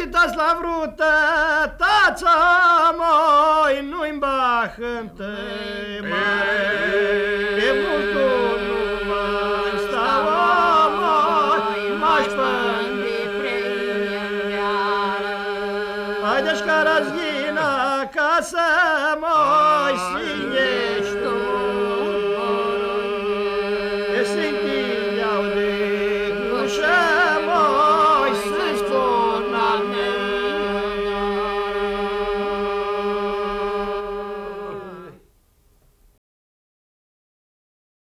Aditas la vrută, tața moi, nu-i bahântă, pe multul nu-mi stau moi, m-aș pândi Haideți ca razghina, ca să moi, și ești tu,